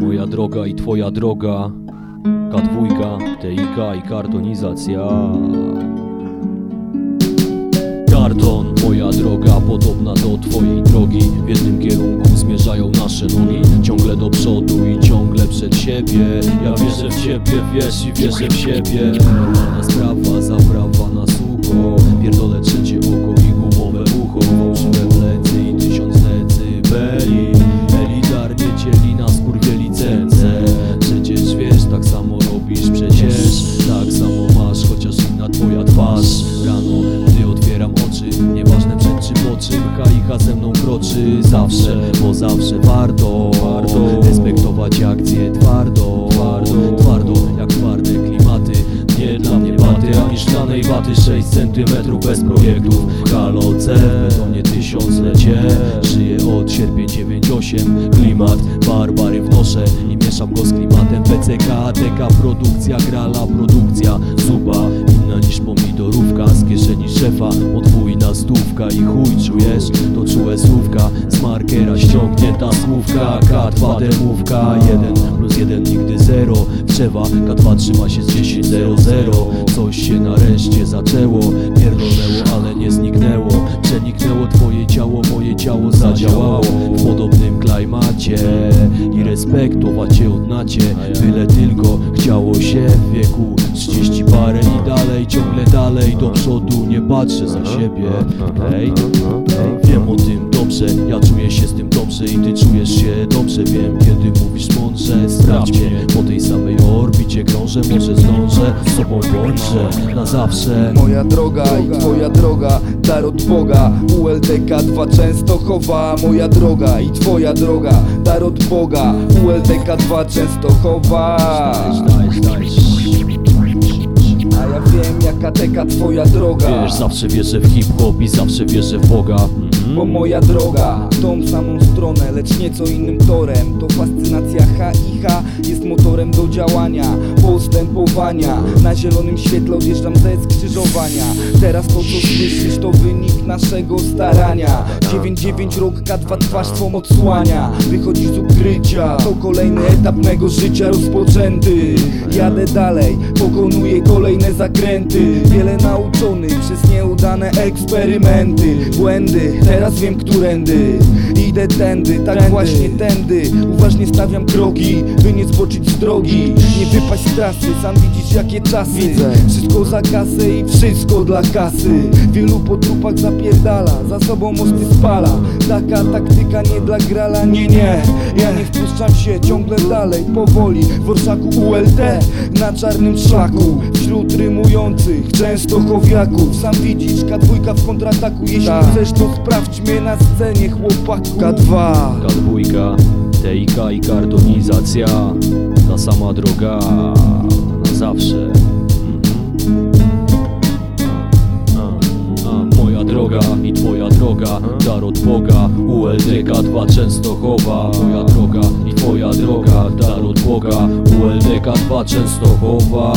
Moja droga i twoja droga K2, TIK i kartonizacja. Karton, moja droga podobna do twojej drogi. W jednym kierunku zmierzają nasze nogi. Ciągle do przodu i ciągle przed siebie. Ja wierzę w ciebie, wiesz i wierzę w siebie. Normalna sprawa, twarz. Rano, gdy otwieram oczy Nieważne przed czy po czym Kaicha ze mną kroczy. Zawsze, bo zawsze warto Warto respektować akcje twardo Twardo, twardo jak twarde klimaty. Nie dla mnie baty, ani szklanej waty. 6 centymetrów bez projektów. Halo C, w betonie tysiąclecie. Żyję od sierpień 98 Klimat, barbary wnoszę I mieszam go z klimatem PCK, TK Produkcja, grala produkcja. Zupa, inna niż pomidorówka Z kieszeni szefa, podwójna stówka I chuj czujesz, to czułe słówka Z markera ściągnięta słówka K2 demówka 1 plus 1 nigdy 0 Drzewa, K2 trzyma się z 10 0 0 Coś się nareszcie zaczęło Pierdolnęło, ale nie zniknęło Przeniknęło twoje ciało, moje ciało zadziałało W podobnym klajmacie. I odnacie Byle tylko chciało się w wieku. 30 parę i dalej, ciągle dalej Do przodu nie patrzę za siebie. Hej, wiem o tym dobrze Ja czuję się z tym dobrze i ty czujesz się dobrze. Wiem kiedy mówisz mądrze Sprawdź mnie po tej samej orbicie. Krążę Może z sobą bądźże Na zawsze. Moja droga i twoja droga, dar od Boga. ULDK 2 Częstochowa Moja droga i twoja droga, dar od Boga. ULDK 2 Częstochowa Dajesz, dajesz A ja wiem jaka teka twoja droga. Wiesz, zawsze wierzę w hip-hop i zawsze wierzę w Boga. Mhm. Bo moja droga tą samą stronę, lecz nieco innym torem. To fascynacja H i H jest motorem do działania Na zielonym świetle odjeżdżam ze skrzyżowania. Teraz to co słyszysz to wynik naszego starania. 9-9 rok K2 twarz swą odsłania. Wychodzisz z ukrycia. To kolejny etap mego życia rozpoczęty. Jadę dalej, pokonuję kolejne zakręty. Wiele nauczony przez nieudane eksperymenty. Błędy, teraz wiem którędy Idę tędy, tak właśnie tędy. Uważnie stawiam kroki, by nie zboczyć z drogi. Nie wypaść z trasy, sam widzisz jakie czasy. Wszystko za kasę i wszystko dla kasy. Wielu po trupach zapierdala, za sobą mosty spala. Taka taktyka nie dla grala, nie, nie. Ja nie wpuszczam się ciągle dalej, powoli. W orszaku ULT, na czarnym szlaku Wśród rymujących, często chowiaków. Sam widzisz, K2 w kontrataku. Jeśli chcesz to sprawdź mnie na scenie chłopaku K2 K2, TIK i kartonizacja Ta sama droga na zawsze. Mhm. Droga i twoja droga Dar od Boga. ULDK 2 Częstochowa Moja droga i twoja droga Dar od Boga. ULDK 2 Częstochowa